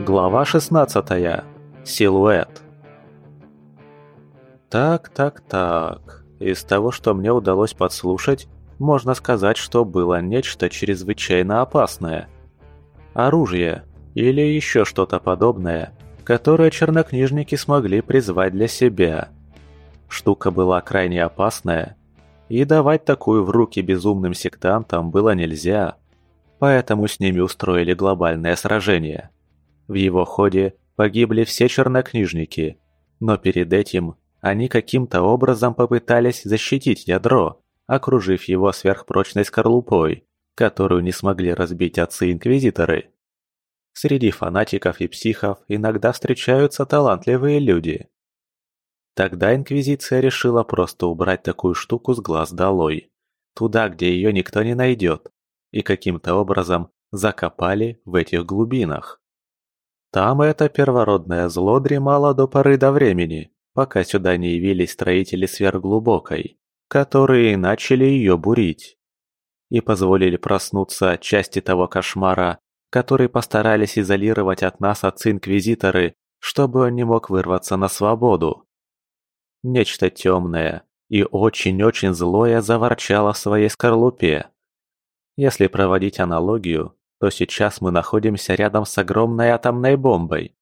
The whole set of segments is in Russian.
Глава 16. Силуэт. Так, так, так. Из того, что мне удалось подслушать, можно сказать, что было нечто чрезвычайно опасное. Оружие или еще что-то подобное, которое чернокнижники смогли призвать для себя. Штука была крайне опасная, и давать такую в руки безумным сектантам было нельзя, поэтому с ними устроили глобальное сражение. В его ходе погибли все чернокнижники, но перед этим они каким-то образом попытались защитить ядро, окружив его сверхпрочной скорлупой, которую не смогли разбить отцы-инквизиторы. Среди фанатиков и психов иногда встречаются талантливые люди. Тогда Инквизиция решила просто убрать такую штуку с глаз долой, туда, где ее никто не найдет, и каким-то образом закопали в этих глубинах. Там это первородное зло дремало до поры до времени, пока сюда не явились строители сверхглубокой, которые начали ее бурить. И позволили проснуться части того кошмара, который постарались изолировать от нас отцы-инквизиторы, чтобы он не мог вырваться на свободу. Нечто темное и очень-очень злое заворчало в своей скорлупе. Если проводить аналогию, то сейчас мы находимся рядом с огромной атомной бомбой.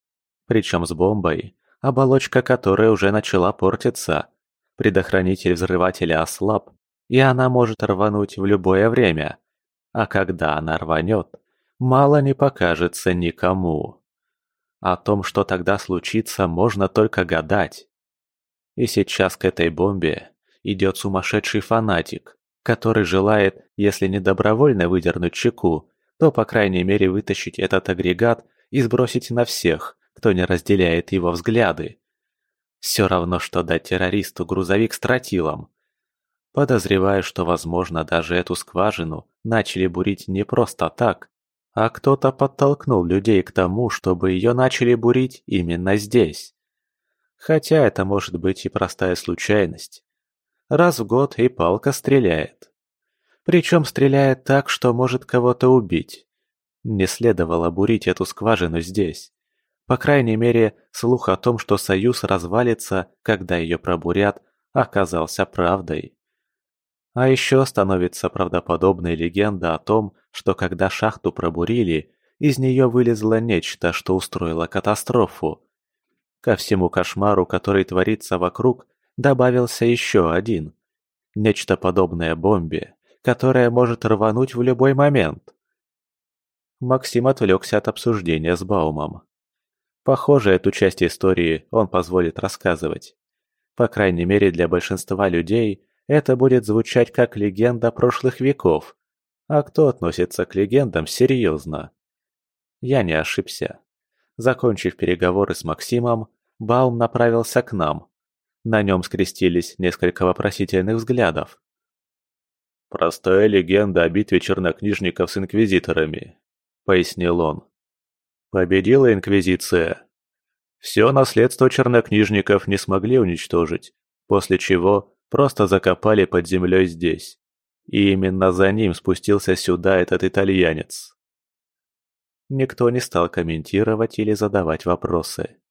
Причем с бомбой, оболочка которой уже начала портиться. Предохранитель взрывателя ослаб, и она может рвануть в любое время. А когда она рванет, мало не покажется никому. О том, что тогда случится, можно только гадать. И сейчас к этой бомбе идет сумасшедший фанатик, который желает, если не добровольно выдернуть чеку, то, по крайней мере, вытащить этот агрегат и сбросить на всех, кто не разделяет его взгляды. Все равно, что дать террористу грузовик с тротилом. Подозреваю, что, возможно, даже эту скважину начали бурить не просто так, а кто-то подтолкнул людей к тому, чтобы ее начали бурить именно здесь. Хотя это может быть и простая случайность. Раз в год и палка стреляет. Причем стреляет так, что может кого-то убить. Не следовало бурить эту скважину здесь. По крайней мере, слух о том, что Союз развалится, когда ее пробурят, оказался правдой. А еще становится правдоподобной легенда о том, что когда шахту пробурили, из нее вылезло нечто, что устроило катастрофу. Ко всему кошмару, который творится вокруг, добавился еще один. Нечто подобное бомбе, которая может рвануть в любой момент. Максим отвлекся от обсуждения с Баумом. Похоже, эту часть истории он позволит рассказывать. По крайней мере, для большинства людей это будет звучать как легенда прошлых веков. А кто относится к легендам серьезно? Я не ошибся. Закончив переговоры с Максимом, Баум направился к нам. На нем скрестились несколько вопросительных взглядов. «Простая легенда о битве чернокнижников с инквизиторами», — пояснил он. «Победила инквизиция. Все наследство чернокнижников не смогли уничтожить, после чего просто закопали под землей здесь. И именно за ним спустился сюда этот итальянец». Никто не стал комментировать или задавать вопросы.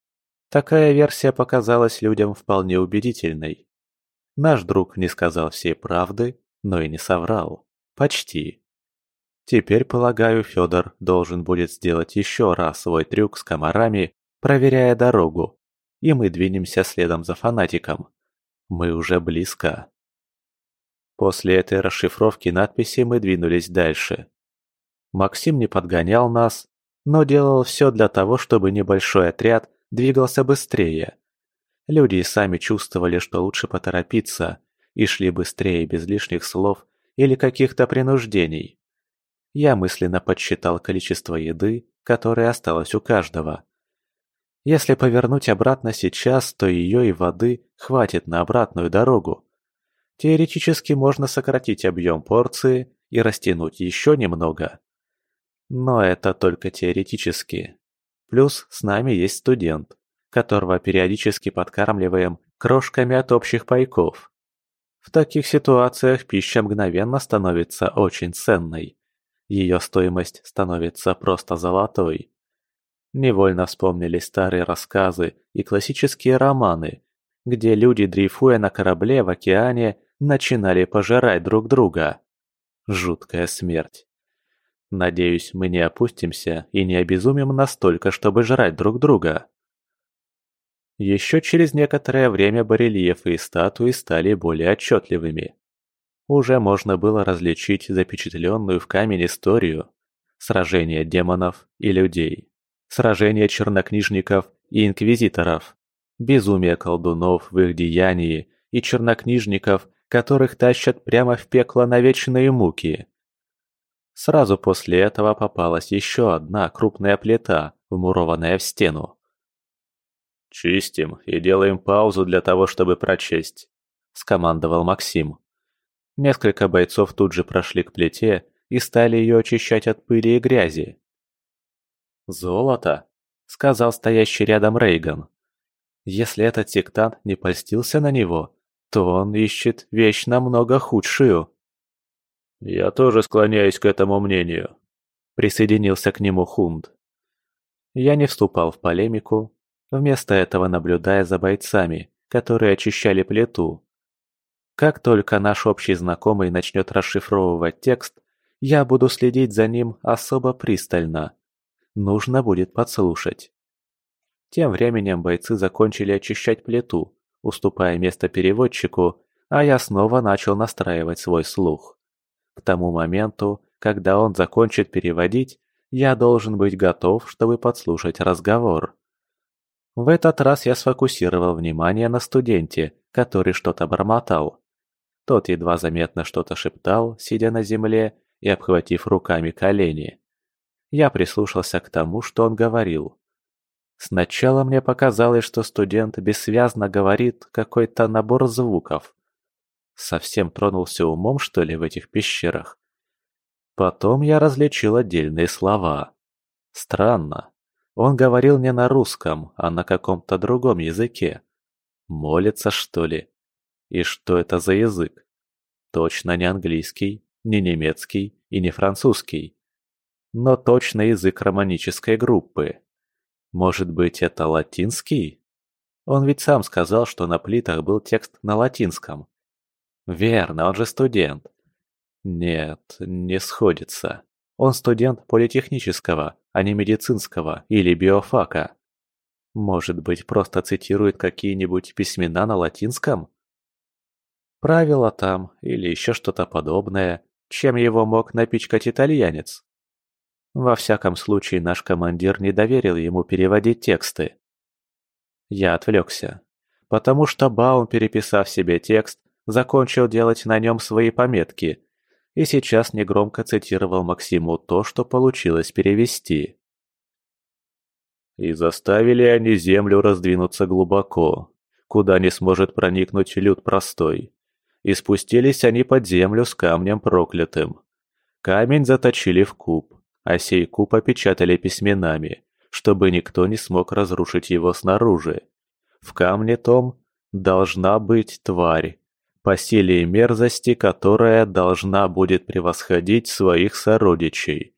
Такая версия показалась людям вполне убедительной. Наш друг не сказал всей правды, но и не соврал. Почти. Теперь, полагаю, Федор должен будет сделать еще раз свой трюк с комарами, проверяя дорогу, и мы двинемся следом за фанатиком. Мы уже близко. После этой расшифровки надписи мы двинулись дальше. Максим не подгонял нас, но делал все для того, чтобы небольшой отряд двигался быстрее. Люди сами чувствовали, что лучше поторопиться, и шли быстрее без лишних слов или каких-то принуждений. Я мысленно подсчитал количество еды, которое осталось у каждого. Если повернуть обратно сейчас, то ее и воды хватит на обратную дорогу. Теоретически можно сократить объем порции и растянуть еще немного. Но это только теоретически. Плюс с нами есть студент, которого периодически подкармливаем крошками от общих пайков. В таких ситуациях пища мгновенно становится очень ценной. Ее стоимость становится просто золотой. Невольно вспомнились старые рассказы и классические романы, где люди, дрейфуя на корабле в океане, начинали пожирать друг друга. Жуткая смерть. Надеюсь, мы не опустимся и не обезумим настолько, чтобы жрать друг друга. Еще через некоторое время барельефы и статуи стали более отчетливыми. Уже можно было различить запечатленную в камень историю. Сражение демонов и людей. Сражение чернокнижников и инквизиторов. Безумие колдунов в их деянии и чернокнижников, которых тащат прямо в пекло на вечные муки. Сразу после этого попалась еще одна крупная плита, вмурованная в стену. «Чистим и делаем паузу для того, чтобы прочесть», – скомандовал Максим. Несколько бойцов тут же прошли к плите и стали ее очищать от пыли и грязи. «Золото», – сказал стоящий рядом Рейган. «Если этот сектант не польстился на него, то он ищет вещь намного худшую». «Я тоже склоняюсь к этому мнению», – присоединился к нему Хунд. Я не вступал в полемику, вместо этого наблюдая за бойцами, которые очищали плиту. Как только наш общий знакомый начнет расшифровывать текст, я буду следить за ним особо пристально. Нужно будет подслушать. Тем временем бойцы закончили очищать плиту, уступая место переводчику, а я снова начал настраивать свой слух. К тому моменту, когда он закончит переводить, я должен быть готов, чтобы подслушать разговор. В этот раз я сфокусировал внимание на студенте, который что-то бормотал. Тот едва заметно что-то шептал, сидя на земле и обхватив руками колени. Я прислушался к тому, что он говорил. Сначала мне показалось, что студент бессвязно говорит какой-то набор звуков. Совсем тронулся умом, что ли, в этих пещерах? Потом я различил отдельные слова. Странно. Он говорил не на русском, а на каком-то другом языке. Молится, что ли? И что это за язык? Точно не английский, не немецкий и не французский. Но точно язык романической группы. Может быть, это латинский? Он ведь сам сказал, что на плитах был текст на латинском. Верно, он же студент. Нет, не сходится. Он студент политехнического, а не медицинского или биофака. Может быть, просто цитирует какие-нибудь письмена на латинском? Правила там или еще что-то подобное, чем его мог напичкать итальянец. Во всяком случае, наш командир не доверил ему переводить тексты. Я отвлекся, потому что Баум, переписав себе текст, закончил делать на нем свои пометки и сейчас негромко цитировал Максиму то, что получилось перевести. «И заставили они землю раздвинуться глубоко, куда не сможет проникнуть люд простой. И спустились они под землю с камнем проклятым. Камень заточили в куб, а сей куб опечатали письменами, чтобы никто не смог разрушить его снаружи. В камне том должна быть тварь, по силе и мерзости которая должна будет превосходить своих сородичей.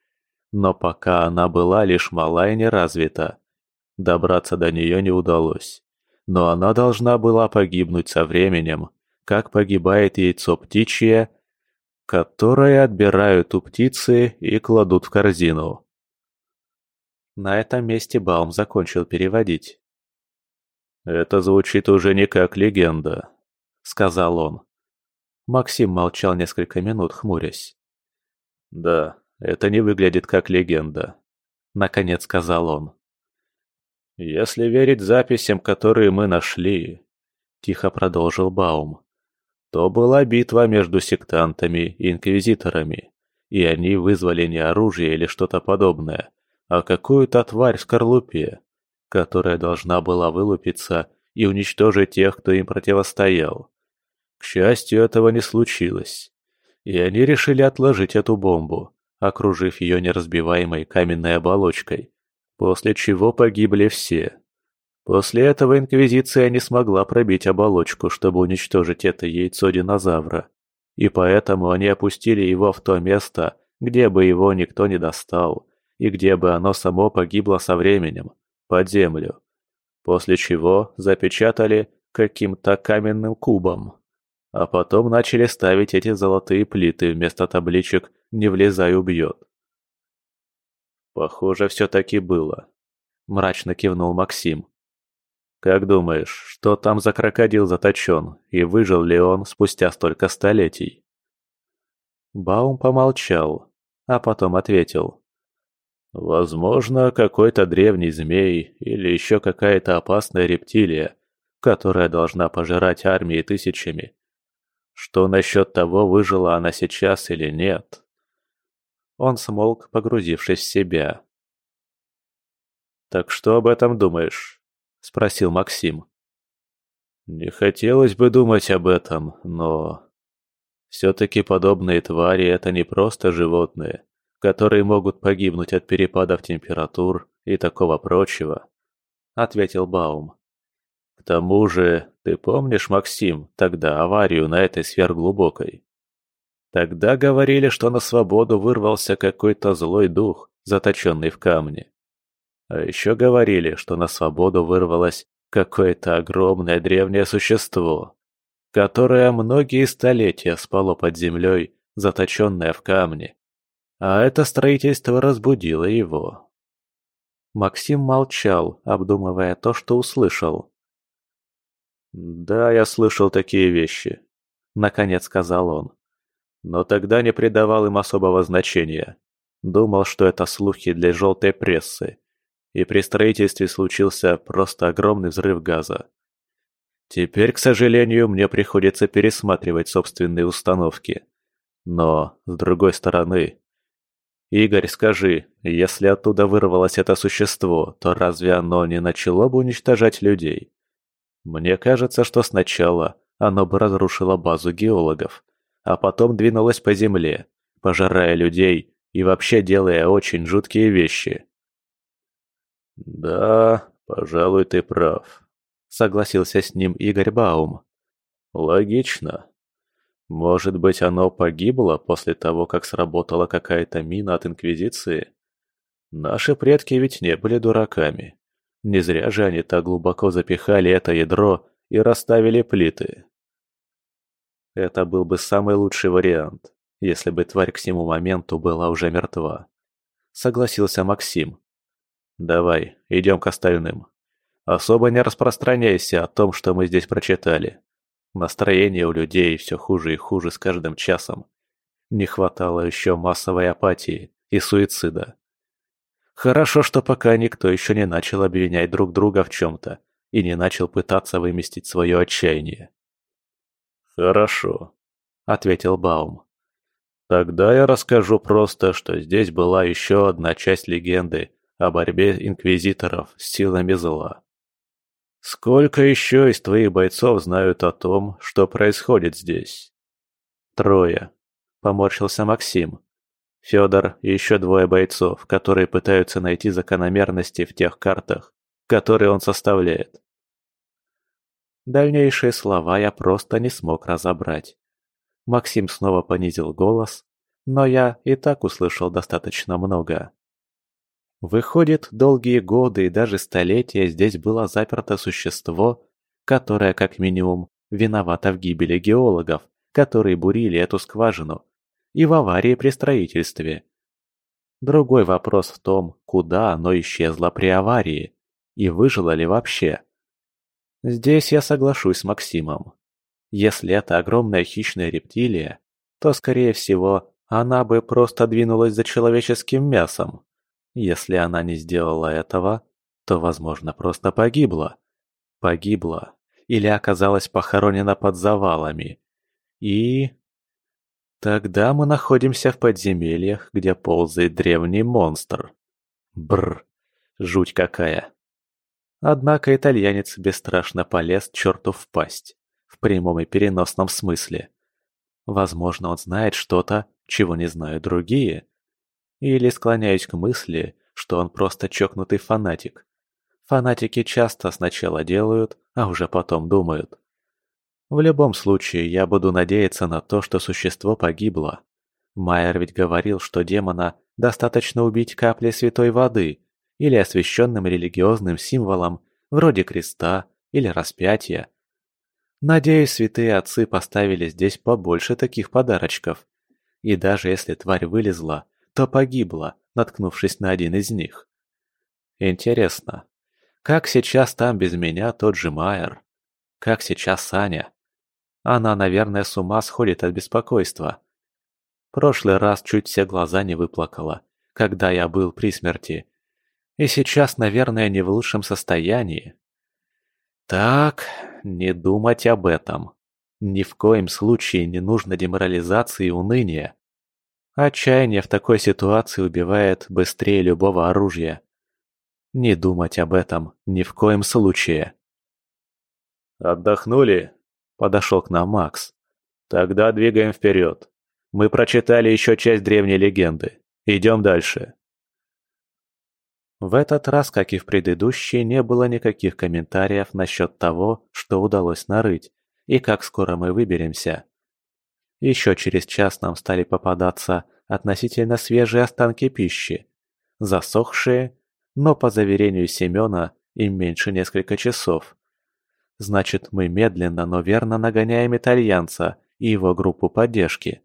Но пока она была лишь мала и неразвита, добраться до нее не удалось. Но она должна была погибнуть со временем, как погибает яйцо птичье, которое отбирают у птицы и кладут в корзину. На этом месте Баум закончил переводить. «Это звучит уже не как легенда», — сказал он. Максим молчал несколько минут, хмурясь. «Да, это не выглядит как легенда», — наконец сказал он. «Если верить записям, которые мы нашли», — тихо продолжил Баум, то была битва между сектантами и инквизиторами, и они вызвали не оружие или что-то подобное, а какую-то тварь в скорлупе, которая должна была вылупиться и уничтожить тех, кто им противостоял. К счастью, этого не случилось. И они решили отложить эту бомбу, окружив ее неразбиваемой каменной оболочкой, после чего погибли все. После этого Инквизиция не смогла пробить оболочку, чтобы уничтожить это яйцо динозавра. И поэтому они опустили его в то место, где бы его никто не достал, и где бы оно само погибло со временем, под землю. После чего запечатали каким-то каменным кубом. А потом начали ставить эти золотые плиты вместо табличек «Не влезай, убьет». Похоже, все-таки было. Мрачно кивнул Максим. Как думаешь, что там за крокодил заточен, и выжил ли он спустя столько столетий? Баум помолчал, а потом ответил. Возможно, какой-то древний змей или еще какая-то опасная рептилия, которая должна пожирать армии тысячами. Что насчет того, выжила она сейчас или нет? Он смолк, погрузившись в себя. «Так что об этом думаешь?» – спросил Максим. «Не хотелось бы думать об этом, но...» «Все-таки подобные твари – это не просто животные, которые могут погибнуть от перепадов температур и такого прочего», – ответил Баум. К тому же, ты помнишь, Максим, тогда аварию на этой сверхглубокой? Тогда говорили, что на свободу вырвался какой-то злой дух, заточенный в камне. А еще говорили, что на свободу вырвалось какое-то огромное древнее существо, которое многие столетия спало под землей, заточенное в камне. А это строительство разбудило его. Максим молчал, обдумывая то, что услышал. «Да, я слышал такие вещи», — наконец сказал он. Но тогда не придавал им особого значения. Думал, что это слухи для желтой прессы. И при строительстве случился просто огромный взрыв газа. Теперь, к сожалению, мне приходится пересматривать собственные установки. Но, с другой стороны... Игорь, скажи, если оттуда вырвалось это существо, то разве оно не начало бы уничтожать людей? Мне кажется, что сначала оно бы разрушило базу геологов, а потом двинулось по земле, пожирая людей и вообще делая очень жуткие вещи. «Да, пожалуй, ты прав», — согласился с ним Игорь Баум. «Логично. Может быть, оно погибло после того, как сработала какая-то мина от Инквизиции? Наши предки ведь не были дураками. Не зря же они так глубоко запихали это ядро и расставили плиты. Это был бы самый лучший вариант, если бы тварь к всему моменту была уже мертва. Согласился Максим. Давай, идем к остальным. Особо не распространяйся о том, что мы здесь прочитали. Настроение у людей все хуже и хуже с каждым часом. Не хватало еще массовой апатии и суицида. Хорошо, что пока никто еще не начал обвинять друг друга в чем-то и не начал пытаться выместить свое отчаяние. «Хорошо», — ответил Баум. «Тогда я расскажу просто, что здесь была еще одна часть легенды о борьбе инквизиторов с силами зла. Сколько еще из твоих бойцов знают о том, что происходит здесь?» «Трое», — поморщился Максим. Федор и еще двое бойцов, которые пытаются найти закономерности в тех картах, которые он составляет. Дальнейшие слова я просто не смог разобрать. Максим снова понизил голос, но я и так услышал достаточно много. Выходит, долгие годы и даже столетия здесь было заперто существо, которое, как минимум, виновато в гибели геологов, которые бурили эту скважину, и в аварии при строительстве. Другой вопрос в том, куда оно исчезло при аварии и выжило ли вообще. Здесь я соглашусь с Максимом. Если это огромная хищная рептилия, то, скорее всего, она бы просто двинулась за человеческим мясом. Если она не сделала этого, то, возможно, просто погибла. Погибла или оказалась похоронена под завалами. И Тогда мы находимся в подземельях, где ползает древний монстр. Бр, жуть какая. Однако итальянец бесстрашно полез черту в пасть, в прямом и переносном смысле. Возможно, он знает что-то, чего не знают другие. Или склоняюсь к мысли, что он просто чокнутый фанатик. Фанатики часто сначала делают, а уже потом думают. В любом случае, я буду надеяться на то, что существо погибло. Майер ведь говорил, что демона достаточно убить капли святой воды или освященным религиозным символом, вроде креста или распятия. Надеюсь, святые отцы поставили здесь побольше таких подарочков. И даже если тварь вылезла, то погибла, наткнувшись на один из них. Интересно, как сейчас там без меня тот же Майер? Как сейчас Саня? Она, наверное, с ума сходит от беспокойства. Прошлый раз чуть все глаза не выплакала, когда я был при смерти. И сейчас, наверное, не в лучшем состоянии. Так, не думать об этом. Ни в коем случае не нужно деморализации и уныния. Отчаяние в такой ситуации убивает быстрее любого оружия. Не думать об этом ни в коем случае. «Отдохнули?» – подошел к нам Макс. «Тогда двигаем вперед. Мы прочитали еще часть древней легенды. Идем дальше». В этот раз, как и в предыдущий, не было никаких комментариев насчет того, что удалось нарыть, и как скоро мы выберемся. Еще через час нам стали попадаться относительно свежие останки пищи, засохшие, но по заверению Семена им меньше несколько часов. Значит, мы медленно, но верно нагоняем итальянца и его группу поддержки.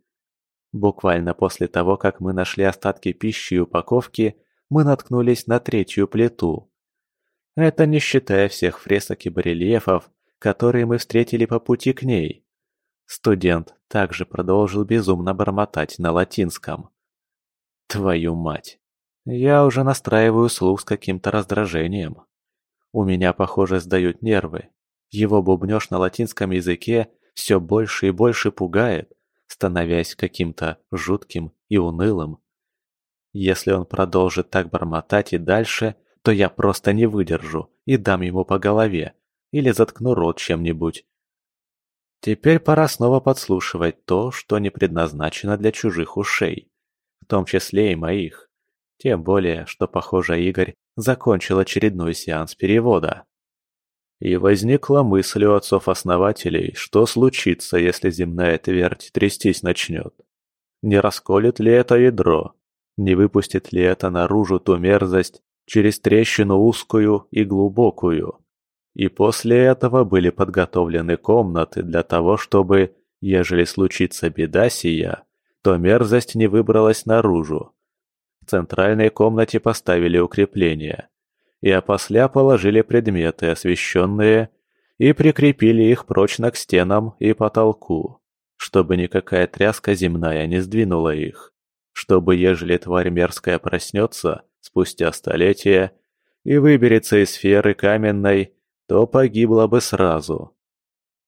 Буквально после того, как мы нашли остатки пищи и упаковки, мы наткнулись на третью плиту. Это не считая всех фресок и барельефов, которые мы встретили по пути к ней. Студент также продолжил безумно бормотать на латинском. Твою мать. Я уже настраиваю слух с каким-то раздражением. У меня, похоже, сдают нервы. Его бубнёж на латинском языке все больше и больше пугает, становясь каким-то жутким и унылым. Если он продолжит так бормотать и дальше, то я просто не выдержу и дам ему по голове или заткну рот чем-нибудь. Теперь пора снова подслушивать то, что не предназначено для чужих ушей, в том числе и моих. Тем более, что, похоже, Игорь закончил очередной сеанс перевода. И возникла мысль у отцов-основателей, что случится, если земная твердь трястись начнет. Не расколет ли это ядро? Не выпустит ли это наружу ту мерзость через трещину узкую и глубокую? И после этого были подготовлены комнаты для того, чтобы, ежели случится беда сия, то мерзость не выбралась наружу. В центральной комнате поставили укрепления, и опосля положили предметы, освещенные, и прикрепили их прочно к стенам и потолку, чтобы никакая тряска земная не сдвинула их, чтобы, ежели тварь мерзкая проснется спустя столетия и выберется из сферы каменной, то погибла бы сразу.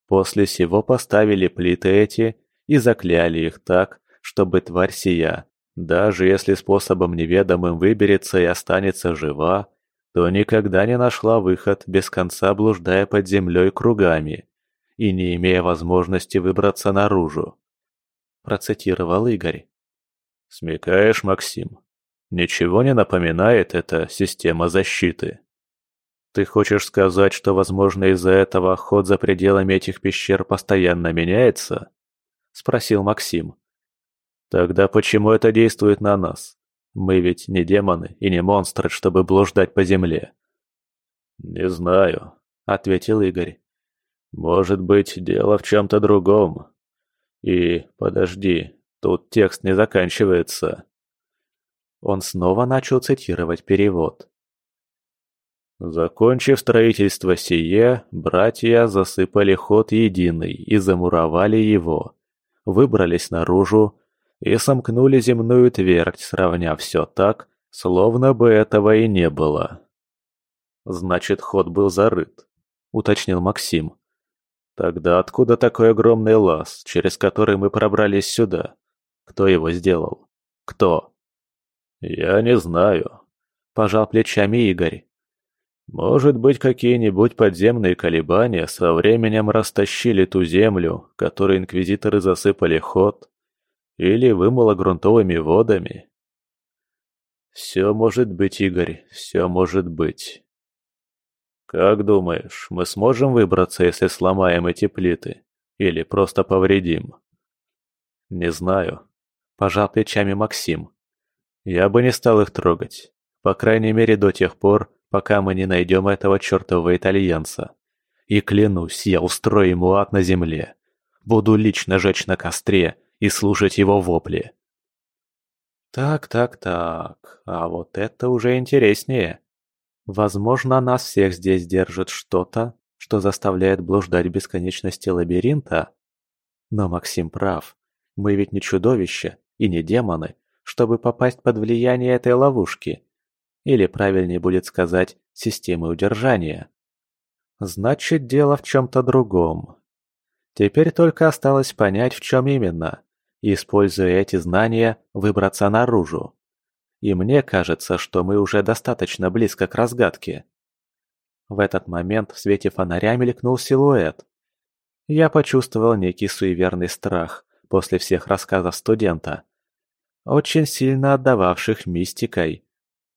После сего поставили плиты эти и закляли их так, чтобы тварь сия, даже если способом неведомым выберется и останется жива, то никогда не нашла выход, без конца блуждая под землей кругами и не имея возможности выбраться наружу. Процитировал Игорь. «Смекаешь, Максим? Ничего не напоминает эта система защиты?» «Ты хочешь сказать, что, возможно, из-за этого ход за пределами этих пещер постоянно меняется?» – спросил Максим. «Тогда почему это действует на нас? Мы ведь не демоны и не монстры, чтобы блуждать по земле». «Не знаю», — ответил Игорь. «Может быть, дело в чем-то другом. И, подожди, тут текст не заканчивается». Он снова начал цитировать перевод. Закончив строительство сие, братья засыпали ход единый и замуровали его. Выбрались наружу и сомкнули земную твердь, сравняв все так, словно бы этого и не было. «Значит, ход был зарыт», — уточнил Максим. «Тогда откуда такой огромный лаз, через который мы пробрались сюда? Кто его сделал? Кто?» «Я не знаю», — пожал плечами Игорь. «Может быть, какие-нибудь подземные колебания со временем растащили ту землю, которой инквизиторы засыпали ход, или вымыло грунтовыми водами. Все может быть, Игорь, все может быть. Как думаешь, мы сможем выбраться, если сломаем эти плиты? Или просто повредим? Не знаю. Пожал плечами Максим. Я бы не стал их трогать. По крайней мере, до тех пор, пока мы не найдем этого чертового итальянца. И клянусь, я устрою ему ад на земле. Буду лично жечь на костре и слушать его вопли. Так, так, так, а вот это уже интереснее. Возможно, нас всех здесь держит что-то, что заставляет блуждать бесконечности лабиринта? Но Максим прав. Мы ведь не чудовища и не демоны, чтобы попасть под влияние этой ловушки. Или правильнее будет сказать, системы удержания. Значит, дело в чем-то другом. Теперь только осталось понять, в чем именно, используя эти знания, выбраться наружу. И мне кажется, что мы уже достаточно близко к разгадке. В этот момент в свете фонаря мелькнул силуэт. Я почувствовал некий суеверный страх после всех рассказов студента, очень сильно отдававших мистикой.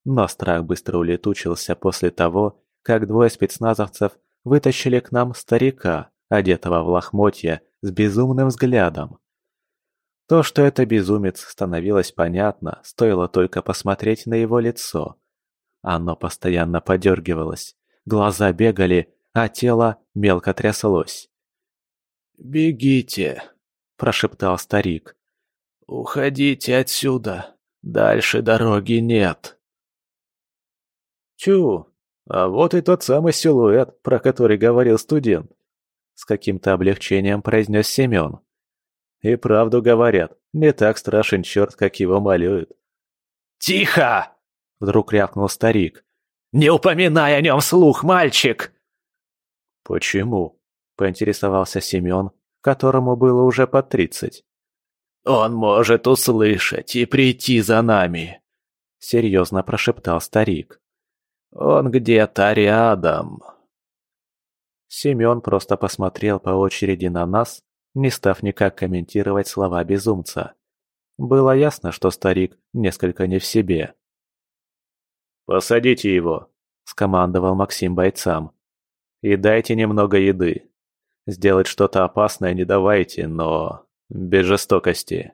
Но страх быстро улетучился после того, как двое спецназовцев вытащили к нам старика, одетого в лохмотья, с безумным взглядом. То, что это безумец, становилось понятно, стоило только посмотреть на его лицо. Оно постоянно подергивалось, глаза бегали, а тело мелко тряслось. «Бегите!» – прошептал старик. «Уходите отсюда! Дальше дороги нет!» «Чу! А вот и тот самый силуэт, про который говорил студент!» С каким-то облегчением произнес Семен. «И правду говорят, не так страшен черт, как его малюют». «Тихо!» – вдруг рявкнул старик. «Не упоминай о нем вслух, мальчик!» «Почему?» – поинтересовался Семен, которому было уже под тридцать. «Он может услышать и прийти за нами», — серьезно прошептал старик. «Он где-то рядом». Семен просто посмотрел по очереди на нас, не став никак комментировать слова безумца. Было ясно, что старик несколько не в себе. «Посадите его», — скомандовал Максим бойцам. «И дайте немного еды. Сделать что-то опасное не давайте, но без жестокости.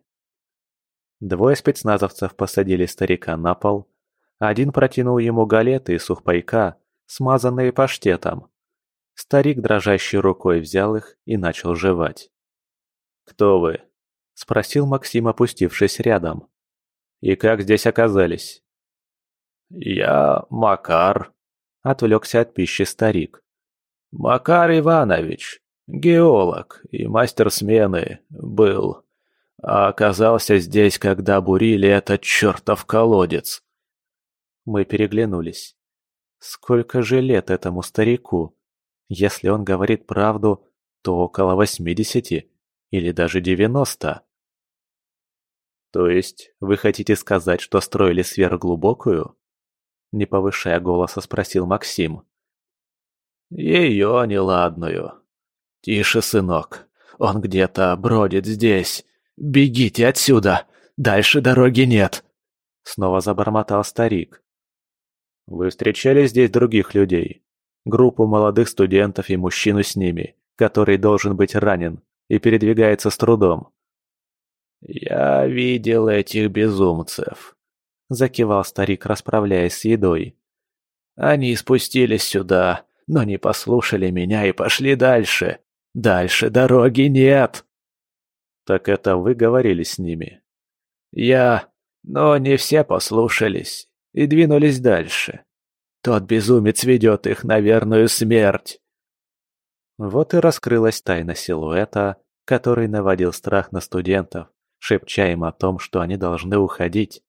Двое спецназовцев посадили старика на пол. Один протянул ему галеты и сухпайка, смазанные паштетом. Старик дрожащей рукой взял их и начал жевать. «Кто вы?» – спросил Максим, опустившись рядом. «И как здесь оказались?» «Я Макар», – отвлекся от пищи старик. «Макар Иванович, Геолог и мастер смены был, а оказался здесь, когда бурили этот чертов колодец. Мы переглянулись. Сколько же лет этому старику? Если он говорит правду, то около восьмидесяти или даже девяносто. То есть вы хотите сказать, что строили сверхглубокую? Не повышая голоса, спросил Максим. Ее неладную, «Тише, сынок. Он где-то бродит здесь. Бегите отсюда. Дальше дороги нет!» Снова забормотал старик. «Вы встречали здесь других людей? Группу молодых студентов и мужчину с ними, который должен быть ранен и передвигается с трудом?» «Я видел этих безумцев», — закивал старик, расправляясь с едой. «Они спустились сюда, но не послушали меня и пошли дальше. Дальше дороги нет!» «Так это вы говорили с ними?» «Я... Но не все послушались и двинулись дальше. Тот безумец ведет их на верную смерть!» Вот и раскрылась тайна силуэта, который наводил страх на студентов, шепча им о том, что они должны уходить.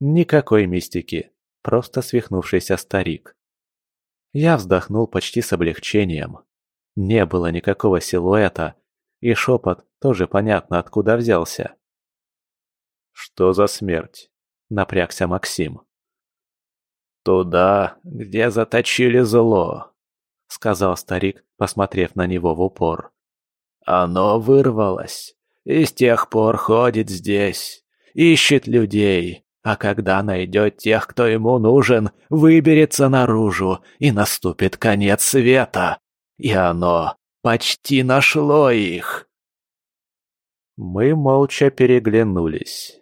Никакой мистики, просто свихнувшийся старик. Я вздохнул почти с облегчением. Не было никакого силуэта, и шепот тоже понятно откуда взялся. «Что за смерть?» — напрягся Максим. «Туда, где заточили зло», — сказал старик, посмотрев на него в упор. «Оно вырвалось, и с тех пор ходит здесь, ищет людей, а когда найдет тех, кто ему нужен, выберется наружу, и наступит конец света. И оно почти нашло их. Мы молча переглянулись.